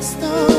stop.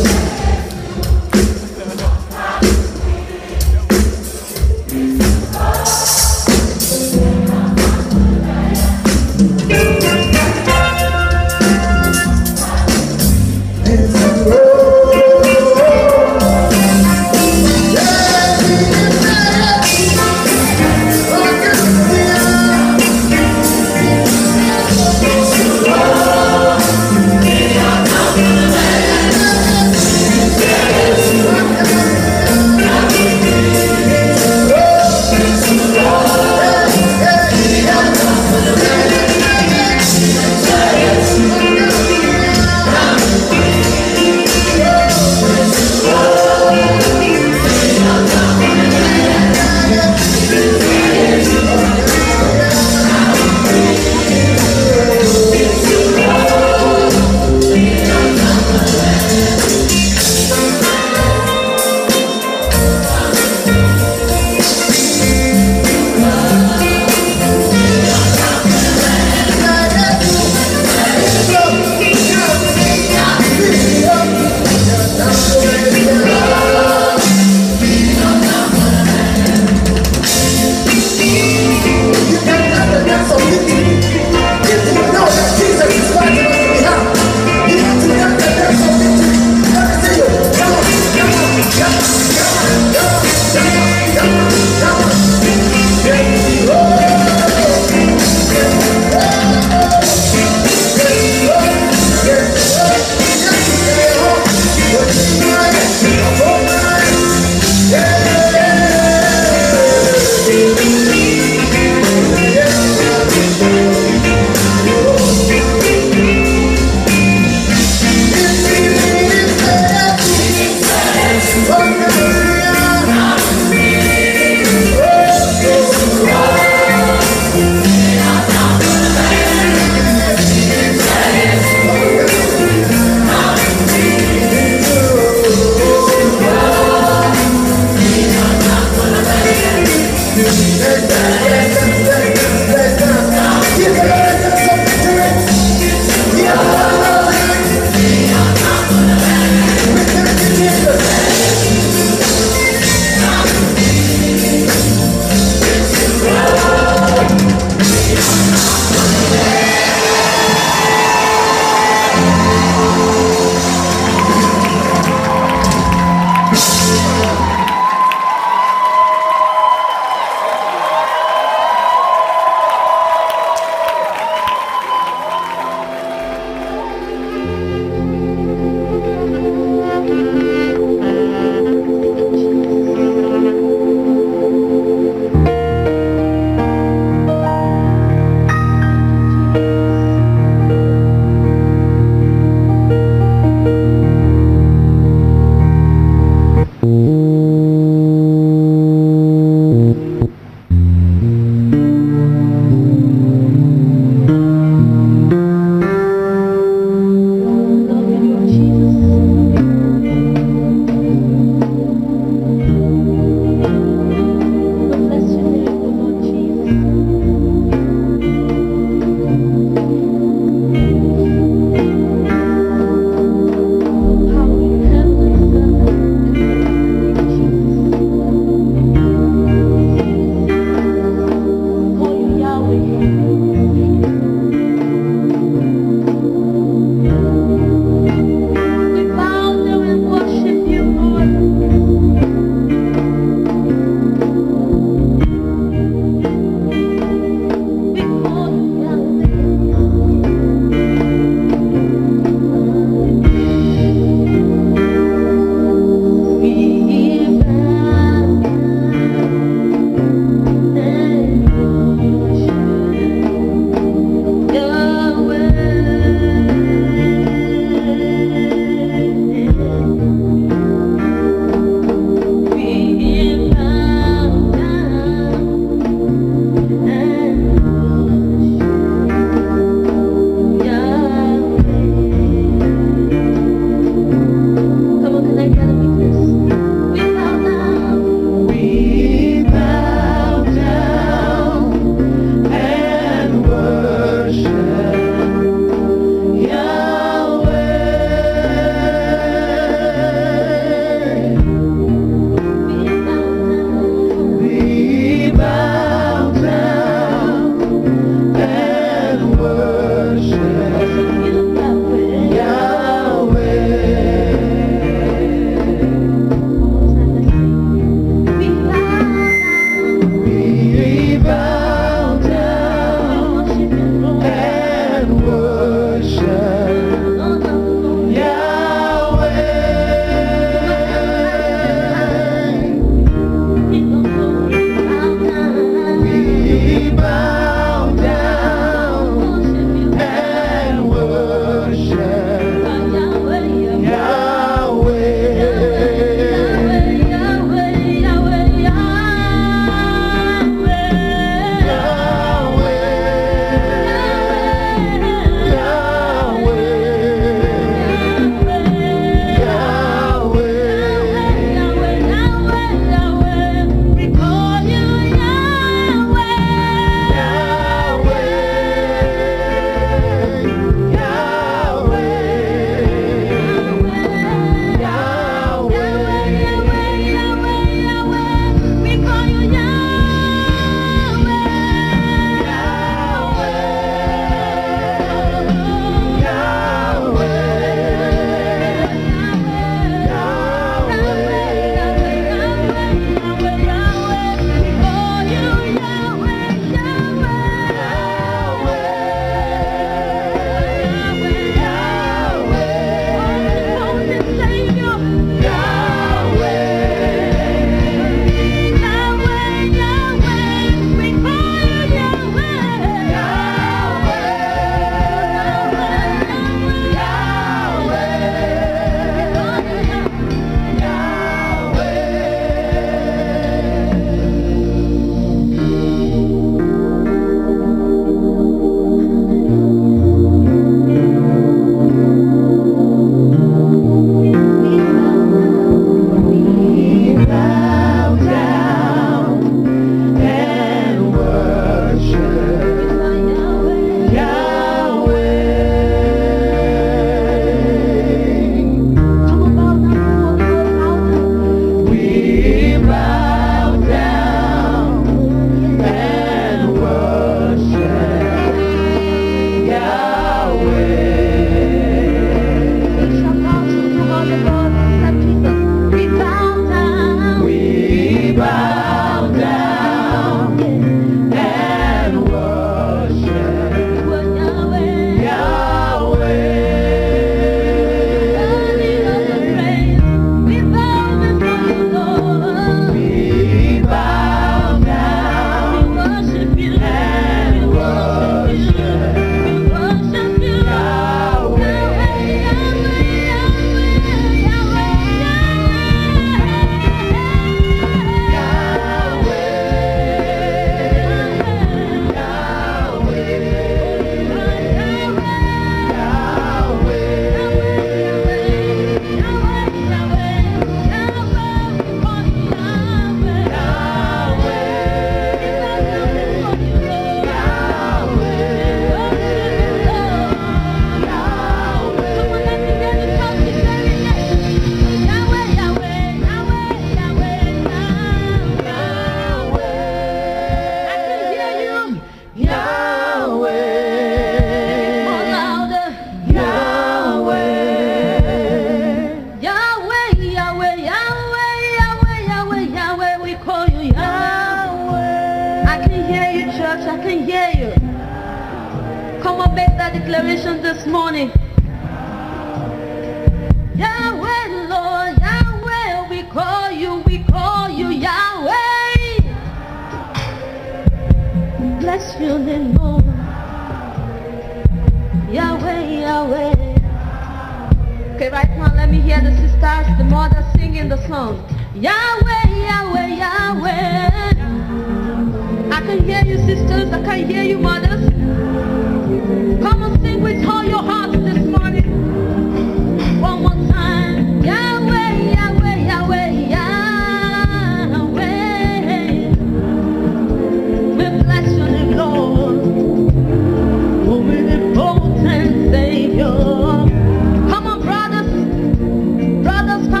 Brothers,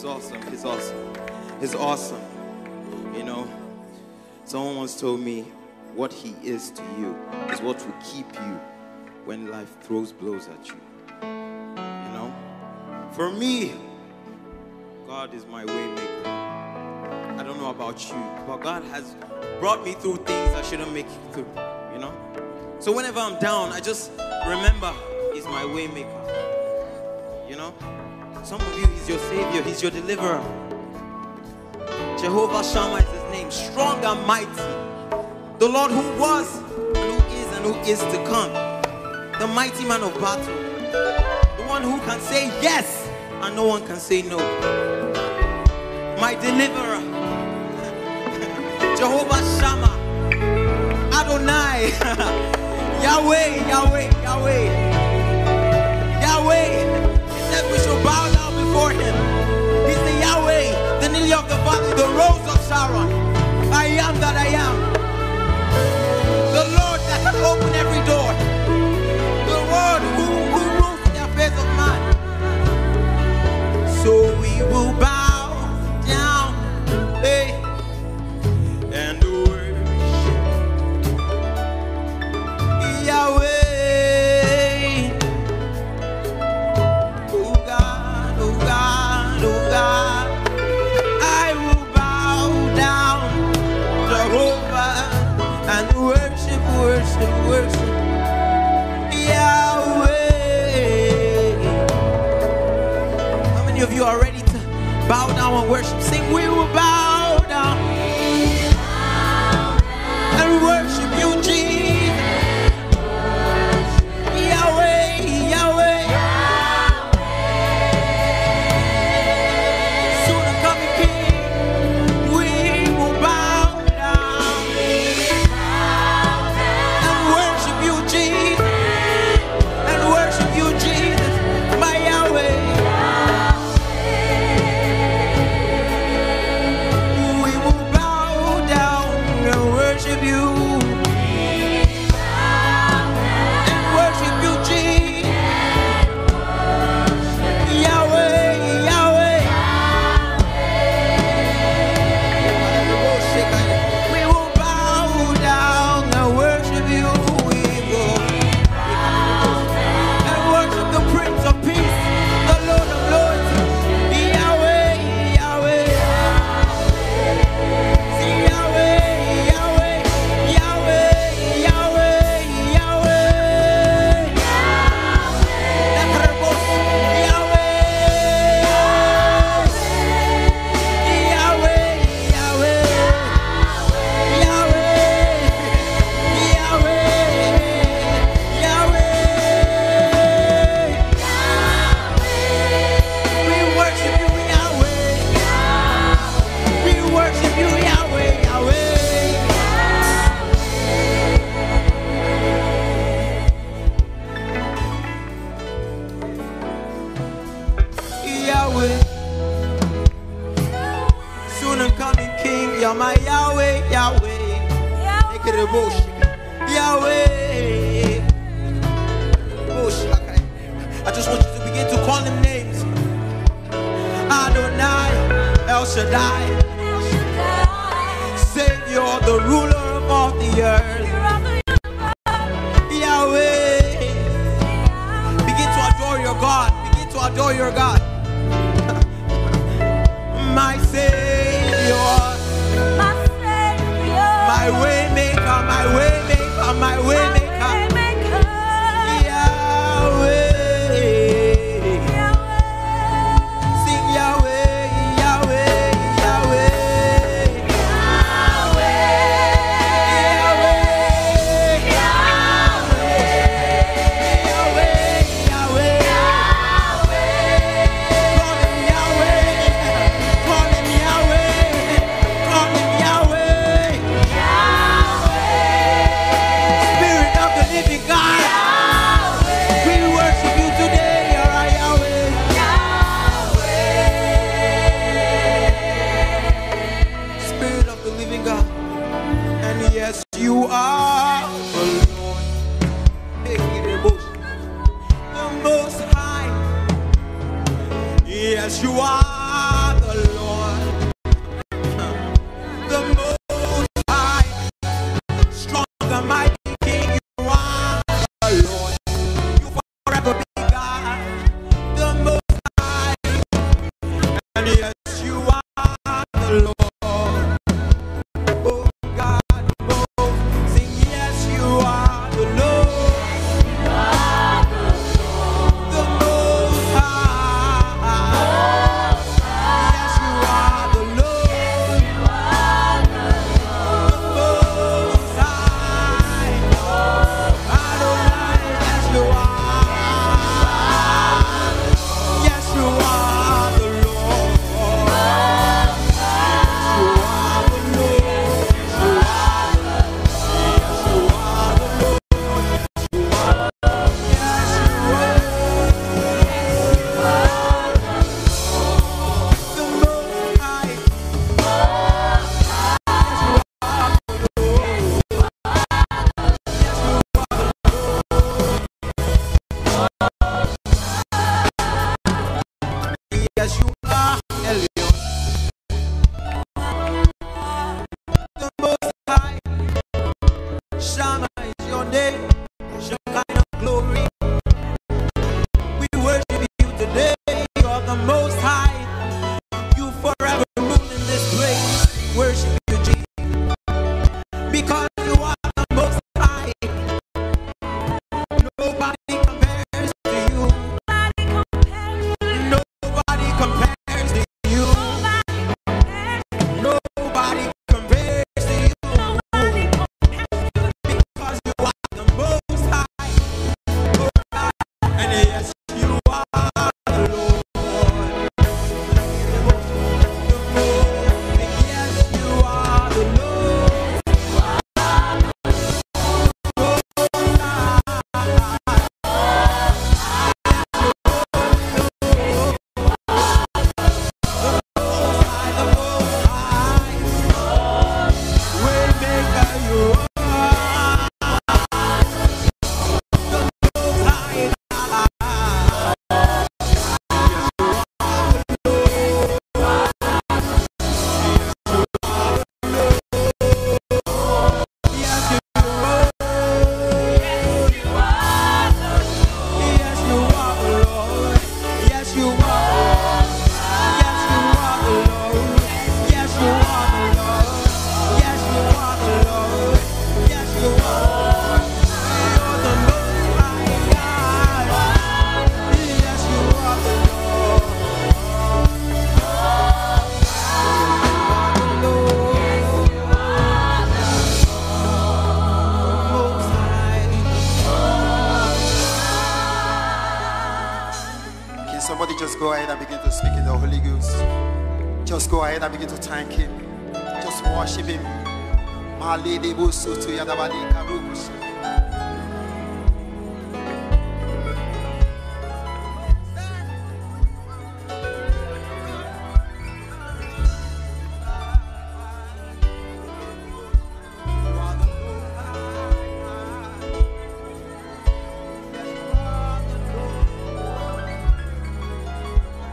He's awesome. He's awesome. He's awesome. You know, someone once told me what he is to you is what will keep you when life throws blows at you. You know, for me, God is my way maker. I don't know about you, but God has brought me through things I shouldn't make it through. You know, so whenever I'm down, I just remember He's my way maker. You know, some of you, He's your savior, He's your deliverer. Jehovah Shammah is His name, strong and mighty. The Lord who was, and who is, and who is to come. The mighty man of battle. The one who can say yes, and no one can say no. My deliverer. Jehovah Shammah. Adonai. Yahweh, Yahweh, Yahweh. Yahweh. Before him. He's the Yahweh, the lily of the valley, the rose of Sharon. I am that I am. The Lord that can open every door. The Lord who, who rules the affairs of man. So we will bow down worship? Shaddai, Savior, the ruler of all the earth.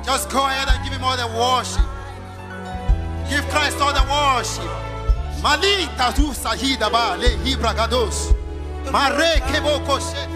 Just go ahead and give him all the worship. Give Christ all the worship. Malita tu sahida ba le hibragados. Mare kebokoshe.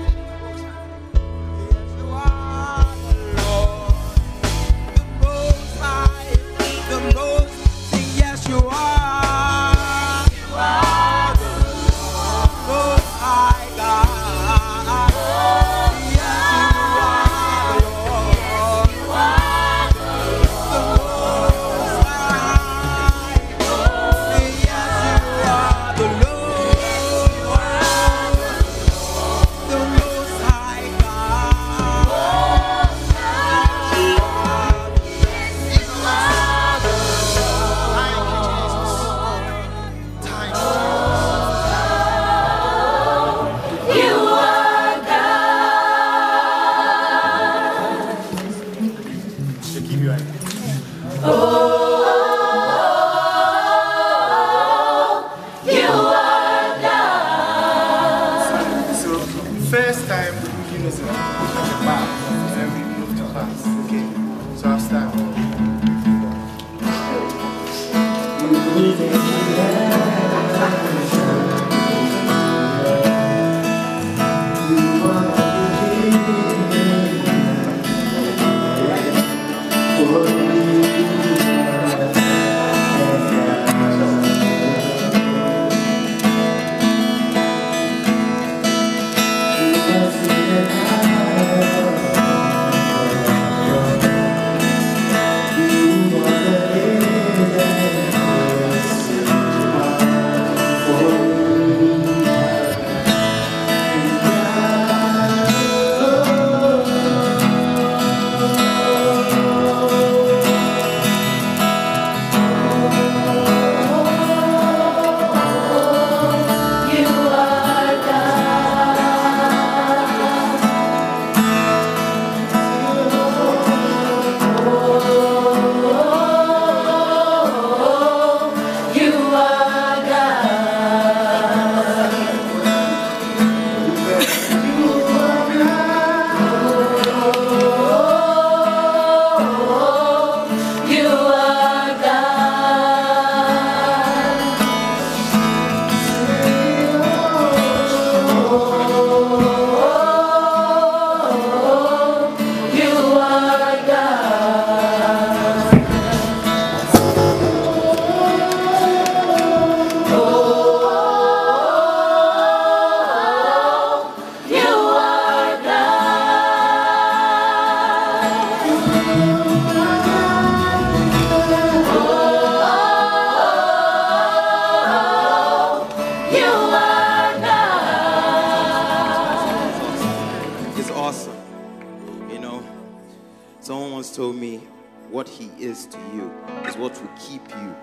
What He is to you is what will keep you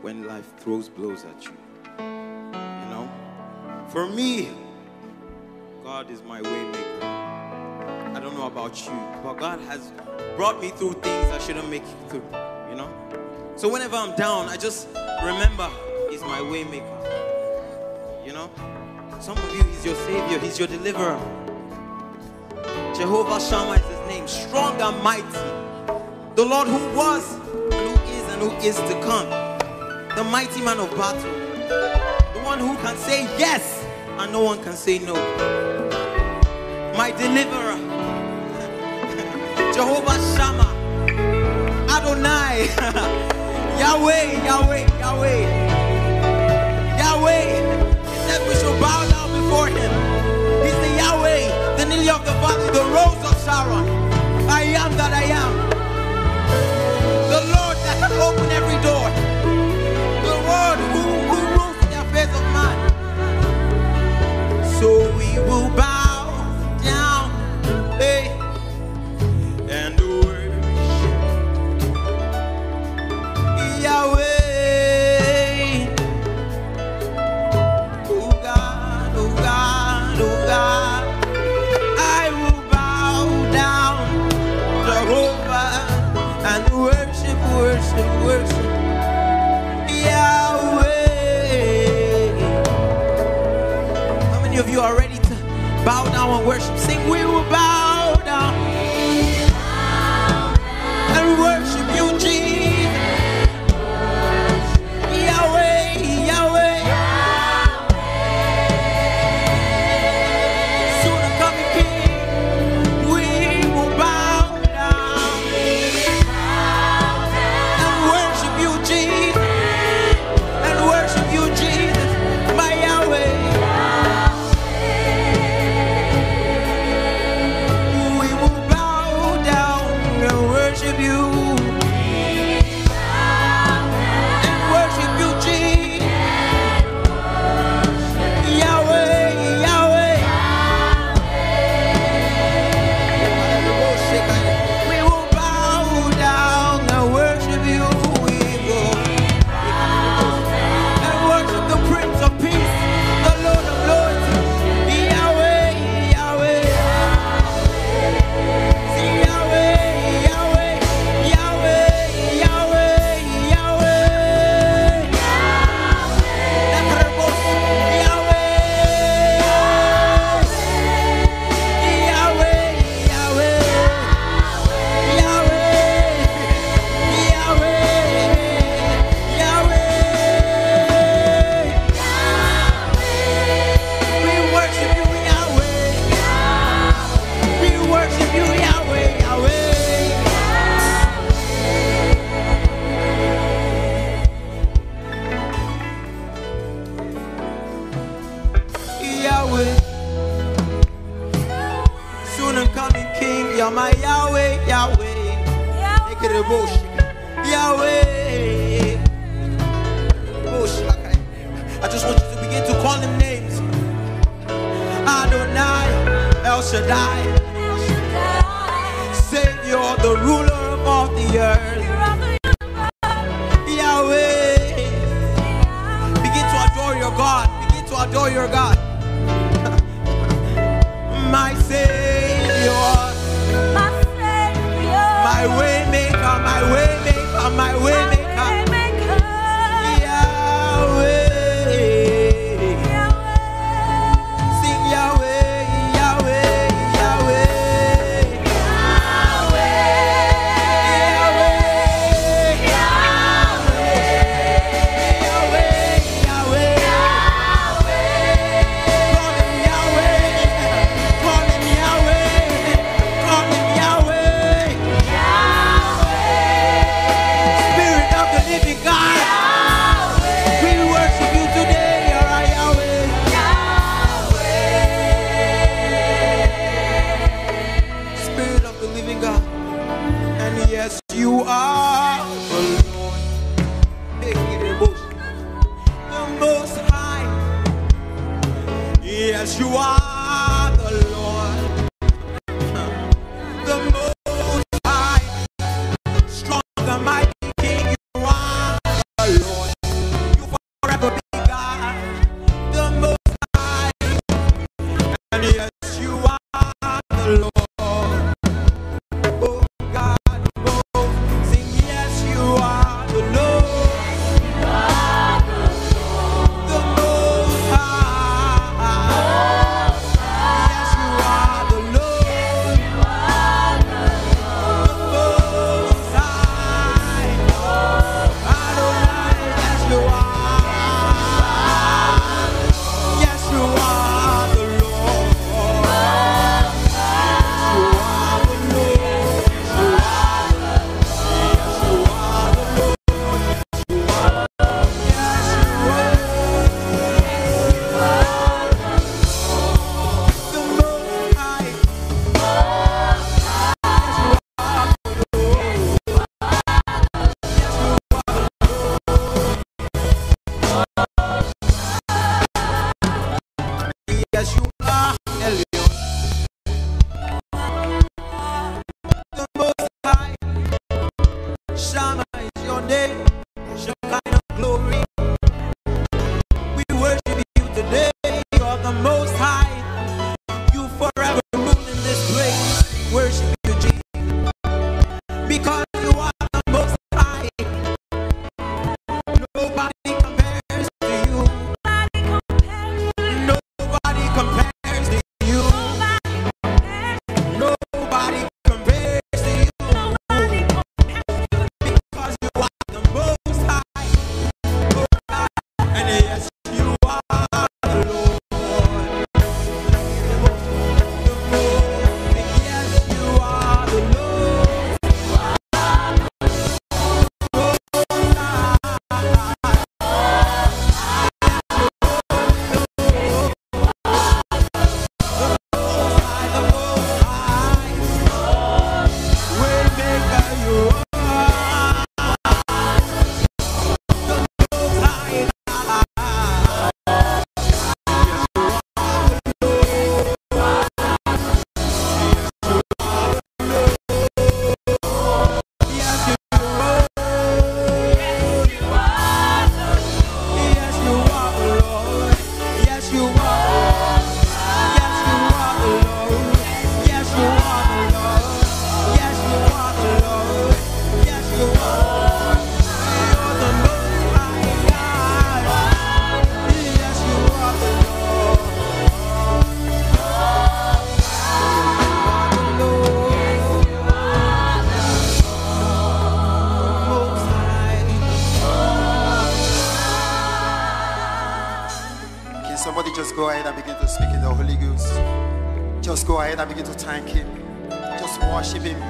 when life throws blows at you. You know? For me, God is my waymaker. I don't know about you, but God has brought me through things I shouldn't make it through, you know? So whenever I'm down, I just remember He's my waymaker. You know? Some of you, He's your Savior, He's your deliverer. Jehovah Shammah is His name, strong and mighty. The Lord who was, and who is, and who is to come. The mighty man of battle. The one who can say yes, and no one can say no. My deliverer. Jehovah Shammah. Adonai. Yahweh, Yahweh, Yahweh. Yahweh. He said we should bow down before him. He's the Yahweh, the lily of the valley, the rose of Sharon. I am that I am. Open every door. The Lord who, who rules the affairs of man. So we will bow worship? Sing, we will bow just go ahead and begin to speak in the Holy Ghost. Just go ahead and begin to thank Him. Just worship Him.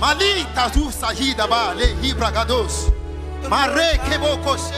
Mali tatu sahida ba le hibragados. Mare kebokos.